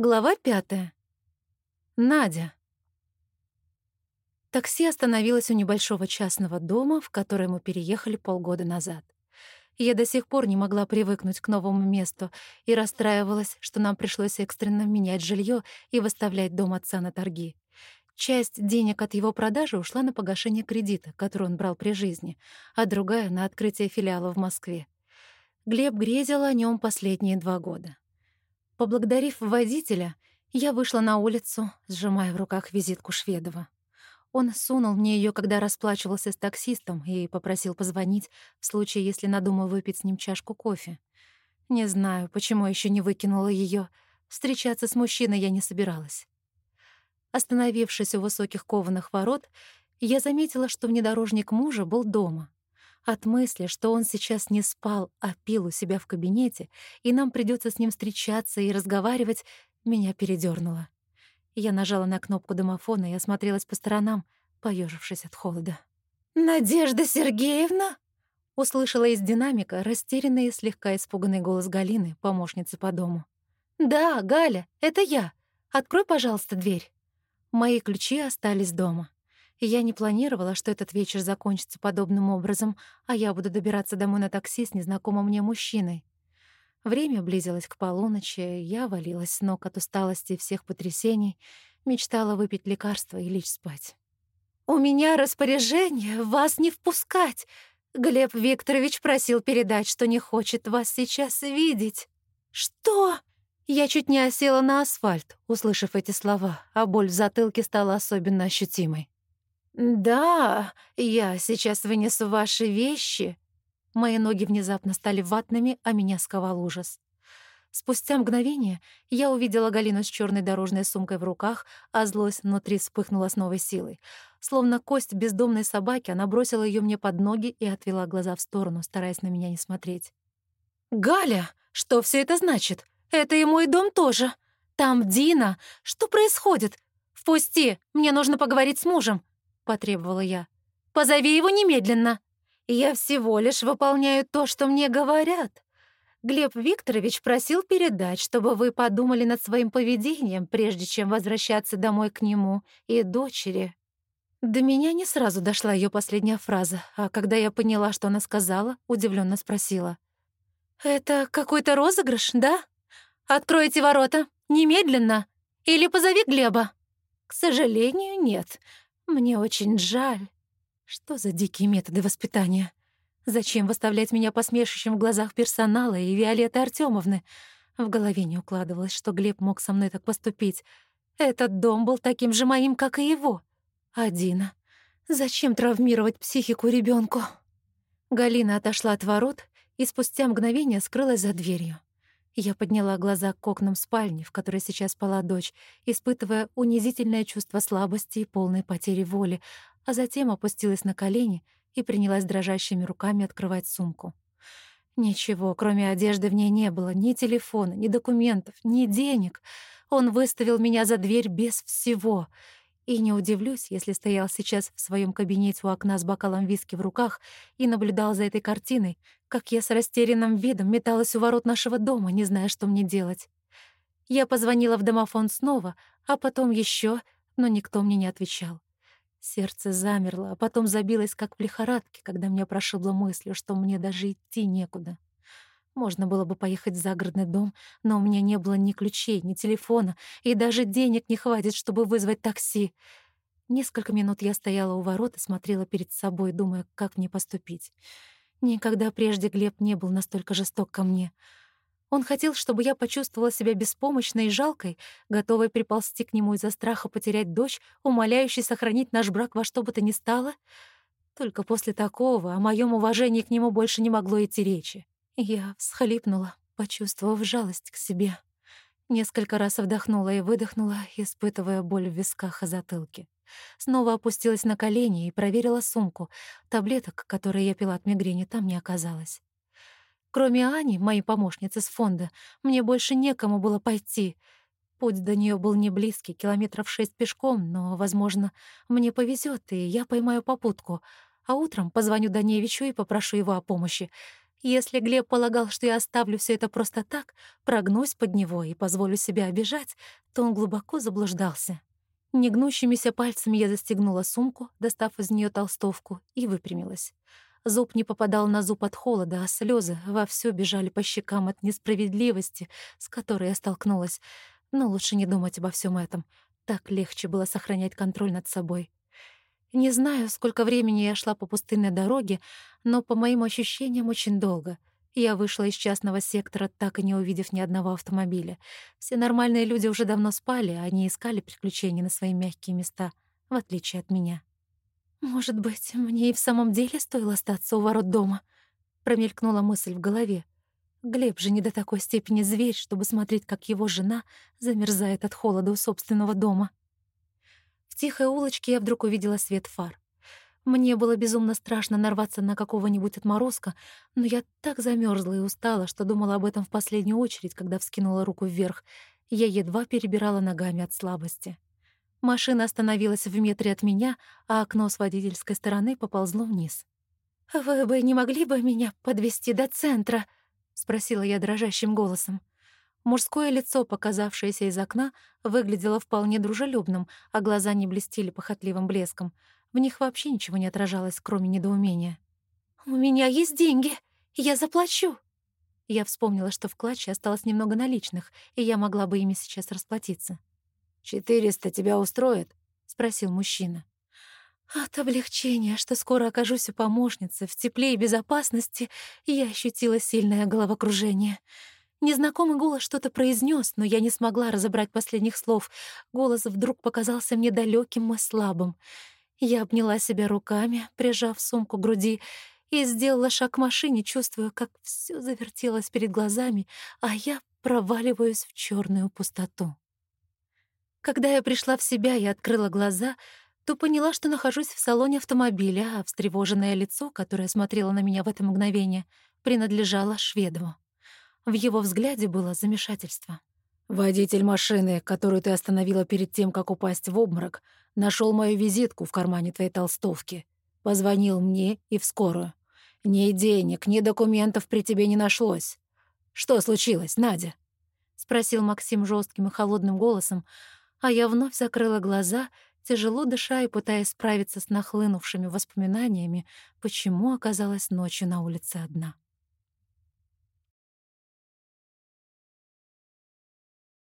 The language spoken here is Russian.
Глава пятая. Надя. Такси остановилось у небольшого частного дома, в который мы переехали полгода назад. Я до сих пор не могла привыкнуть к новому месту и расстраивалась, что нам пришлось экстренно менять жилье и выставлять дом отца на торги. Часть денег от его продажи ушла на погашение кредита, который он брал при жизни, а другая — на открытие филиала в Москве. Глеб грезил о нем последние два года. Поблагодарив водителя, я вышла на улицу, сжимая в руках визитку Шведова. Он сунул мне ее, когда расплачивался с таксистом, и попросил позвонить в случае, если надумаю выпить с ним чашку кофе. Не знаю, почему еще не выкинула ее. Встречаться с мужчиной я не собиралась. Остановившись у высоких кованых ворот, я заметила, что внедорожник мужа был дома. От мысли, что он сейчас не спал, а пил у себя в кабинете, и нам придется с ним встречаться и разговаривать, меня передернуло. Я нажала на кнопку домофона и осмотрелась по сторонам, поежившись от холода. «Надежда Сергеевна?» — услышала из динамика растерянный и слегка испуганный голос Галины, помощницы по дому. «Да, Галя, это я. Открой, пожалуйста, дверь». Мои ключи остались дома я не планировала, что этот вечер закончится подобным образом, а я буду добираться домой на такси с незнакомым мне мужчиной. Время близилось к полуночи, я валилась с ног от усталости и всех потрясений, мечтала выпить лекарство и лечь спать. «У меня распоряжение вас не впускать. Глеб Викторович просил передать, что не хочет вас сейчас видеть». «Что?» Я чуть не осела на асфальт, услышав эти слова, а боль в затылке стала особенно ощутимой. «Да, я сейчас вынесу ваши вещи». Мои ноги внезапно стали ватными, а меня сковал ужас. Спустя мгновение я увидела Галину с черной дорожной сумкой в руках, а злость внутри вспыхнула с новой силой. Словно кость бездомной собаки, она бросила ее мне под ноги и отвела глаза в сторону, стараясь на меня не смотреть. «Галя, что все это значит? Это и мой дом тоже. Там Дина. Что происходит? Впусти, мне нужно поговорить с мужем потребовала я. «Позови его немедленно. Я всего лишь выполняю то, что мне говорят. Глеб Викторович просил передать, чтобы вы подумали над своим поведением, прежде чем возвращаться домой к нему и дочери». До меня не сразу дошла ее последняя фраза, а когда я поняла, что она сказала, удивленно спросила. «Это какой-то розыгрыш, да? Откройте ворота, немедленно, или позови Глеба». «К сожалению, нет. Мне очень жаль. Что за дикие методы воспитания? Зачем выставлять меня посмешищем в глазах персонала и Виолетты Артёмовны? В голове не укладывалось, что Глеб мог со мной так поступить. Этот дом был таким же моим, как и его. Адина. Зачем травмировать психику ребенку? Галина отошла от ворот и спустя мгновение скрылась за дверью. Я подняла глаза к окнам спальни, в которой сейчас спала дочь, испытывая унизительное чувство слабости и полной потери воли, а затем опустилась на колени и принялась дрожащими руками открывать сумку. Ничего, кроме одежды, в ней не было, ни телефона, ни документов, ни денег. Он выставил меня за дверь без всего — и не удивлюсь, если стоял сейчас в своем кабинете у окна с бокалом виски в руках и наблюдал за этой картиной, как я с растерянным видом металась у ворот нашего дома, не зная, что мне делать. Я позвонила в домофон снова, а потом еще, но никто мне не отвечал. Сердце замерло, а потом забилось, как в лихорадке, когда мне прошибло мыслью, что мне даже идти некуда. Можно было бы поехать в загородный дом, но у меня не было ни ключей, ни телефона, и даже денег не хватит, чтобы вызвать такси. Несколько минут я стояла у ворот и смотрела перед собой, думая, как мне поступить. Никогда прежде Глеб не был настолько жесток ко мне. Он хотел, чтобы я почувствовала себя беспомощной и жалкой, готовой приползти к нему из-за страха потерять дочь, умоляющей сохранить наш брак во что бы то ни стало. Только после такого о моем уважении к нему больше не могло идти речи. Я всхлипнула, почувствовав жалость к себе. Несколько раз вдохнула и выдохнула, испытывая боль в висках и затылке. Снова опустилась на колени и проверила сумку. Таблеток, которые я пила от мигрени, там не оказалось. Кроме Ани, моей помощницы с фонда, мне больше некому было пойти. Путь до нее был не близкий, километров шесть пешком, но, возможно, мне повезет, и я поймаю попутку. А утром позвоню Даневичу и попрошу его о помощи. Если Глеб полагал, что я оставлю все это просто так, прогнусь под него и позволю себя обижать, то он глубоко заблуждался. Негнущимися пальцами я застегнула сумку, достав из нее толстовку, и выпрямилась. Зуб не попадал на зуб от холода, а слезы вовсю бежали по щекам от несправедливости, с которой я столкнулась. Но лучше не думать обо всем этом. Так легче было сохранять контроль над собой. Не знаю, сколько времени я шла по пустынной дороге, но, по моим ощущениям, очень долго. Я вышла из частного сектора, так и не увидев ни одного автомобиля. Все нормальные люди уже давно спали, а они искали приключения на свои мягкие места, в отличие от меня. «Может быть, мне и в самом деле стоило остаться у ворот дома?» Промелькнула мысль в голове. Глеб же не до такой степени зверь, чтобы смотреть, как его жена замерзает от холода у собственного дома. В тихой улочке я вдруг увидела свет фар. Мне было безумно страшно нарваться на какого-нибудь отморозка, но я так замерзла и устала, что думала об этом в последнюю очередь, когда вскинула руку вверх. Я едва перебирала ногами от слабости. Машина остановилась в метре от меня, а окно с водительской стороны поползло вниз. «Вы бы не могли бы меня подвести до центра?» — спросила я дрожащим голосом. Мужское лицо, показавшееся из окна, выглядело вполне дружелюбным, а глаза не блестели похотливым блеском. В них вообще ничего не отражалось, кроме недоумения. «У меня есть деньги, я заплачу!» Я вспомнила, что в клатче осталось немного наличных, и я могла бы ими сейчас расплатиться. «Четыреста тебя устроит?» — спросил мужчина. От облегчения, что скоро окажусь у помощницы в тепле и безопасности, я ощутила сильное головокружение. Незнакомый голос что-то произнес, но я не смогла разобрать последних слов. Голос вдруг показался мне далеким и слабым. Я обняла себя руками, прижав сумку к груди, и сделала шаг к машине, чувствуя, как все завертелось перед глазами, а я проваливаюсь в черную пустоту. Когда я пришла в себя и открыла глаза, то поняла, что нахожусь в салоне автомобиля, а встревоженное лицо, которое смотрело на меня в это мгновение, принадлежало Шведову. В его взгляде было замешательство. «Водитель машины, которую ты остановила перед тем, как упасть в обморок, нашел мою визитку в кармане твоей толстовки. Позвонил мне и в скорую. Ни денег, ни документов при тебе не нашлось. Что случилось, Надя?» — спросил Максим жестким и холодным голосом, а я вновь закрыла глаза, тяжело дыша и пытаясь справиться с нахлынувшими воспоминаниями, почему оказалась ночью на улице одна.